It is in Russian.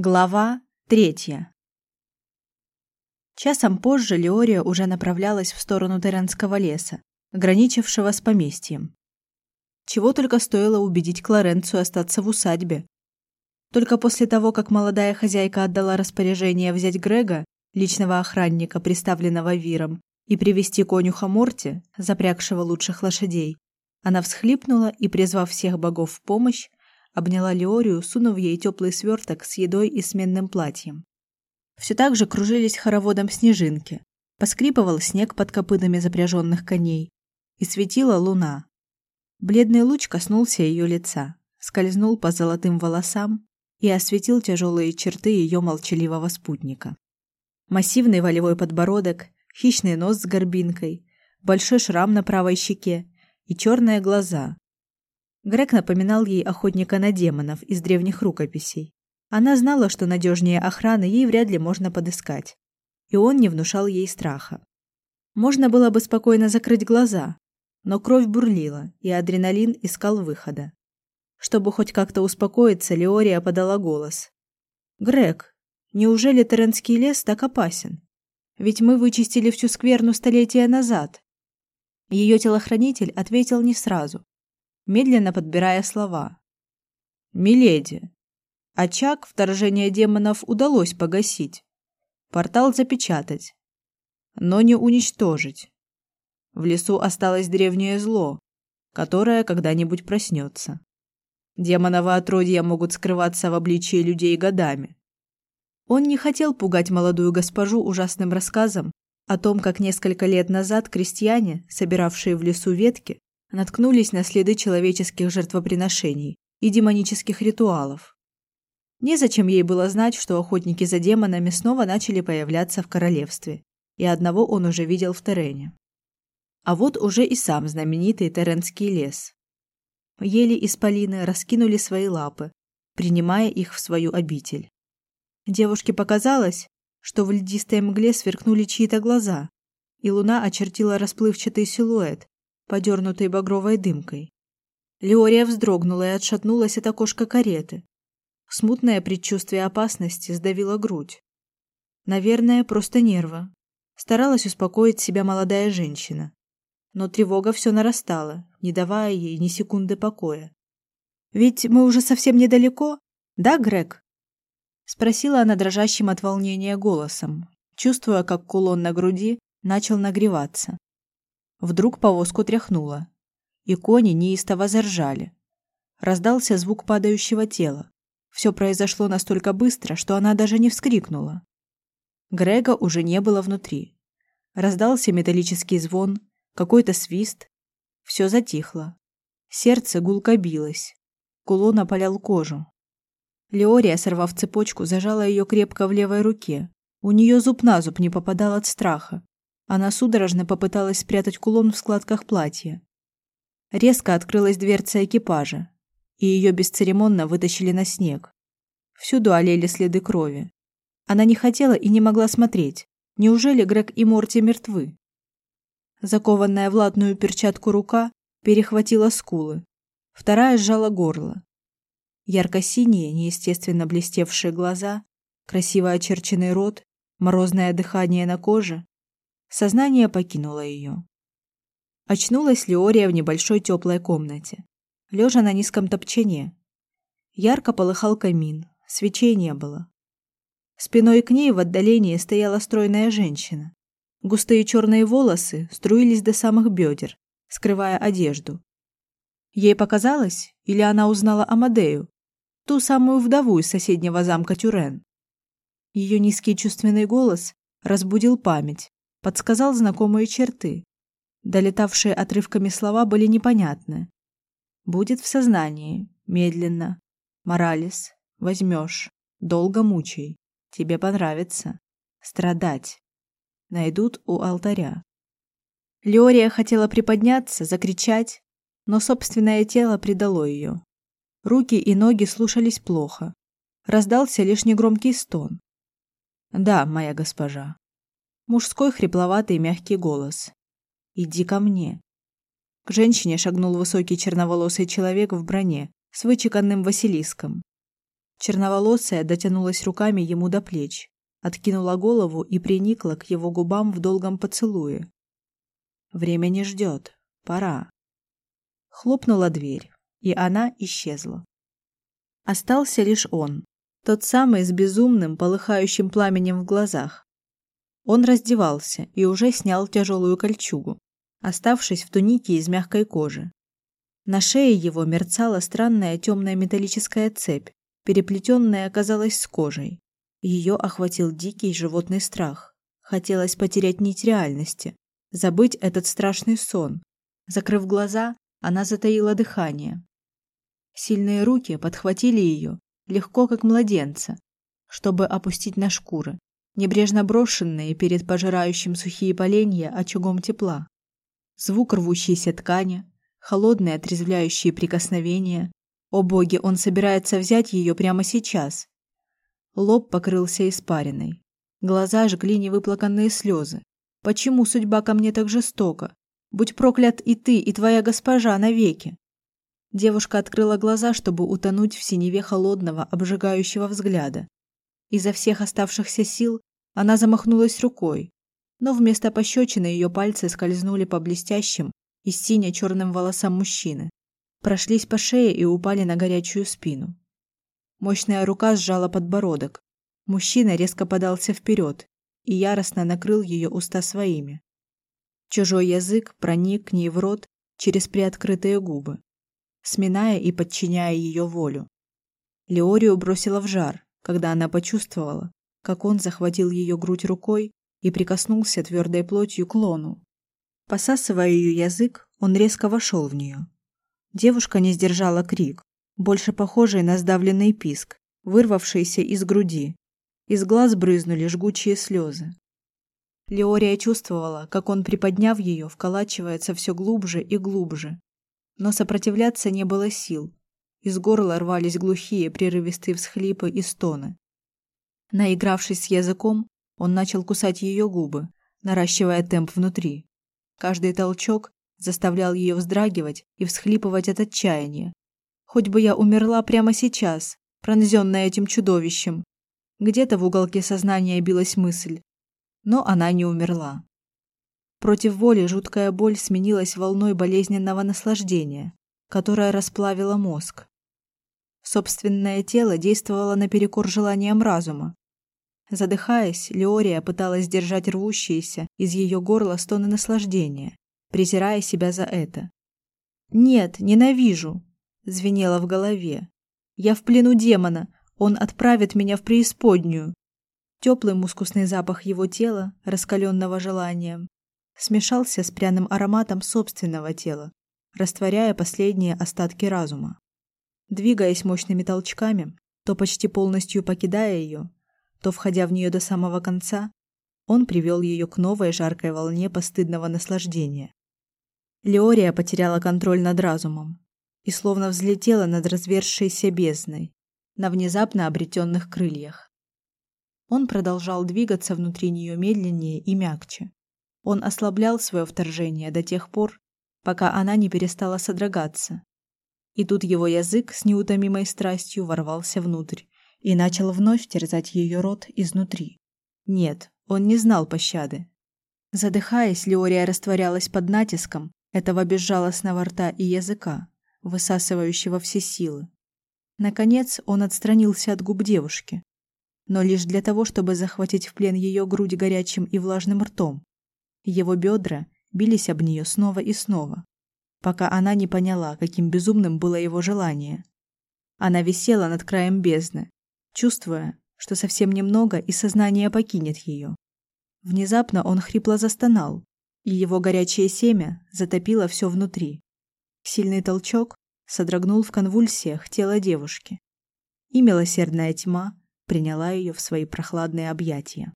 Глава третья. Часом позже Леория уже направлялась в сторону Теренского леса, граничившего с поместьем. Чего только стоило убедить Клоренцию остаться в усадьбе. Только после того, как молодая хозяйка отдала распоряжение взять Грега, личного охранника, приставленного Виром, и привести конюха Морти, запрягшего лучших лошадей, она всхлипнула и, призвав всех богов в помощь, обняла Леорию, сунув ей теплый сверток с едой и сменным платьем. Все так же кружились хороводом снежинки, поскрипывал снег под копытами запряженных коней, и светила луна. Бледный луч коснулся ее лица, скользнул по золотым волосам и осветил тяжелые черты ее молчаливого спутника. Массивный волевой подбородок, хищный нос с горбинкой, большой шрам на правой щеке и черные глаза, Грег напоминал ей охотника на демонов из древних рукописей. Она знала, что надежнее охраны ей вряд ли можно подыскать, и он не внушал ей страха. Можно было бы спокойно закрыть глаза, но кровь бурлила, и адреналин искал выхода. Чтобы хоть как-то успокоиться, Леория подала голос. «Грег, неужели Теренский лес так опасен? Ведь мы вычистили всю скверну столетия назад». Ее телохранитель ответил не сразу, медленно подбирая слова. «Миледи, очаг вторжения демонов удалось погасить, портал запечатать, но не уничтожить. В лесу осталось древнее зло, которое когда-нибудь проснется. Демоновы отродья могут скрываться в обличии людей годами. Он не хотел пугать молодую госпожу ужасным рассказом о том, как несколько лет назад крестьяне, собиравшие в лесу ветки, наткнулись на следы человеческих жертвоприношений и демонических ритуалов. Незачем ей было знать, что охотники за демонами снова начали появляться в королевстве, и одного он уже видел в Терене. А вот уже и сам знаменитый Теренский лес. Ели исполины раскинули свои лапы, принимая их в свою обитель. Девушке показалось, что в льдистой мгле сверкнули чьи-то глаза, и луна очертила расплывчатый силуэт, подернутой багровой дымкой. Леория вздрогнула и отшатнулась от окошка кареты. Смутное предчувствие опасности сдавило грудь. Наверное, просто нервы. Старалась успокоить себя молодая женщина. Но тревога все нарастала, не давая ей ни секунды покоя. «Ведь мы уже совсем недалеко, да, Грег?» Спросила она дрожащим от волнения голосом, чувствуя, как кулон на груди начал нагреваться. Вдруг повозку тряхнуло, и кони неистово заржали. Раздался звук падающего тела. Все произошло настолько быстро, что она даже не вскрикнула. Грега уже не было внутри. Раздался металлический звон, какой-то свист. Все затихло. Сердце гулко билось. Кулон опалял кожу. Леория, сорвав цепочку, зажала ее крепко в левой руке. У нее зуб на зуб не попадал от страха. Она судорожно попыталась спрятать кулон в складках платья. Резко открылась дверца экипажа, и ее бесцеремонно вытащили на снег. Всюду олели следы крови. Она не хотела и не могла смотреть. Неужели Грег и Морти мертвы? Закованная в латную перчатку рука перехватила скулы. Вторая сжала горло. Ярко-синие, неестественно блестевшие глаза, красиво очерченный рот, морозное дыхание на коже Сознание покинуло ее. Очнулась Леория в небольшой теплой комнате, лежа на низком топчине. Ярко полыхал камин, свечей не было. Спиной к ней в отдалении стояла стройная женщина. Густые черные волосы струились до самых бедер, скрывая одежду. Ей показалось, или она узнала Амадею, ту самую вдову из соседнего замка Тюрен. Ее низкий чувственный голос разбудил память, подсказал знакомые черты. Долетавшие отрывками слова были непонятны. Будет в сознании, медленно. Моралес, возьмешь, долго мучай. Тебе понравится. Страдать. Найдут у алтаря. Леория хотела приподняться, закричать, но собственное тело предало ее. Руки и ноги слушались плохо. Раздался лишь негромкий стон. «Да, моя госпожа». Мужской хрипловатый мягкий голос. «Иди ко мне». К женщине шагнул высокий черноволосый человек в броне с вычеканным василиском. Черноволосая дотянулась руками ему до плеч, откинула голову и приникла к его губам в долгом поцелуе. Время не ждет. Пора. Хлопнула дверь, и она исчезла. Остался лишь он, тот самый с безумным, полыхающим пламенем в глазах. Он раздевался и уже снял тяжелую кольчугу, оставшись в тунике из мягкой кожи. На шее его мерцала странная темная металлическая цепь, переплетенная оказалась с кожей. Ее охватил дикий животный страх. Хотелось потерять нить реальности, забыть этот страшный сон. Закрыв глаза, она затаила дыхание. Сильные руки подхватили ее, легко как младенца, чтобы опустить на шкуры, небрежно брошенные перед пожирающим сухие поленья очагом тепла. Звук рвущейся ткани, холодные отрезвляющие прикосновения. О боги, он собирается взять ее прямо сейчас. Лоб покрылся испариной. Глаза жгли невыплаканные слезы. Почему судьба ко мне так жестока? Будь проклят и ты, и твоя госпожа навеки. Девушка открыла глаза, чтобы утонуть в синеве холодного, обжигающего взгляда. Изо всех оставшихся сил она замахнулась рукой, но вместо пощечины ее пальцы скользнули по блестящим и сине-черным волосам мужчины, прошлись по шее и упали на горячую спину. Мощная рука сжала подбородок. Мужчина резко подался вперед и яростно накрыл ее уста своими. Чужой язык проник к ней в рот через приоткрытые губы, сминая и подчиняя ее волю. Леорию бросила в жар, когда она почувствовала, как он захватил ее грудь рукой и прикоснулся твердой плотью к лону. Посасывая ее язык, он резко вошел в нее. Девушка не сдержала крик, больше похожий на сдавленный писк, вырвавшийся из груди. Из глаз брызнули жгучие слезы. Леория чувствовала, как он, приподняв ее, вколачивается все глубже и глубже. Но сопротивляться не было сил. Из горла рвались глухие, прерывистые всхлипы и стоны. Наигравшись языком, он начал кусать ее губы, наращивая темп внутри. Каждый толчок заставлял ее вздрагивать и всхлипывать от отчаяния. Хоть бы я умерла прямо сейчас, пронзенная этим чудовищем. Где-то в уголке сознания билась мысль, но она не умерла. Против воли жуткая боль сменилась волной болезненного наслаждения, которая расплавила мозг. Собственное тело действовало наперекор желаниям разума, Задыхаясь, Леория пыталась сдержать рвущиеся из ее горла стоны наслаждения, презирая себя за это. «Нет, ненавижу!» – звенело в голове. «Я в плену демона, он отправит меня в преисподнюю!» Теплый мускусный запах его тела, раскаленного желанием, смешался с пряным ароматом собственного тела, растворяя последние остатки разума. Двигаясь мощными толчками, то почти полностью покидая ее, то входя в нее до самого конца, он привел ее к новой жаркой волне постыдного наслаждения. Леория потеряла контроль над разумом и словно взлетела над разверзшейся бездной на внезапно обретенных крыльях. Он продолжал двигаться внутри нее медленнее и мягче. Он ослаблял свое вторжение до тех пор, пока она не перестала содрогаться. И тут его язык с неутомимой страстью ворвался внутрь и начал вновь терзать ее рот изнутри. Нет, он не знал пощады. Задыхаясь, Леория растворялась под натиском этого безжалостного рта и языка, высасывающего все силы. Наконец, он отстранился от губ девушки, но лишь для того, чтобы захватить в плен ее грудь горячим и влажным ртом. Его бедра бились об нее снова и снова, пока она не поняла, каким безумным было его желание. Она висела над краем бездны, чувствуя, что совсем немного и сознание покинет ее. Внезапно он хрипло застонал, и его горячее семя затопило все внутри. Сильный толчок содрогнул в конвульсиях тело девушки, и милосердная тьма приняла ее в свои прохладные объятия.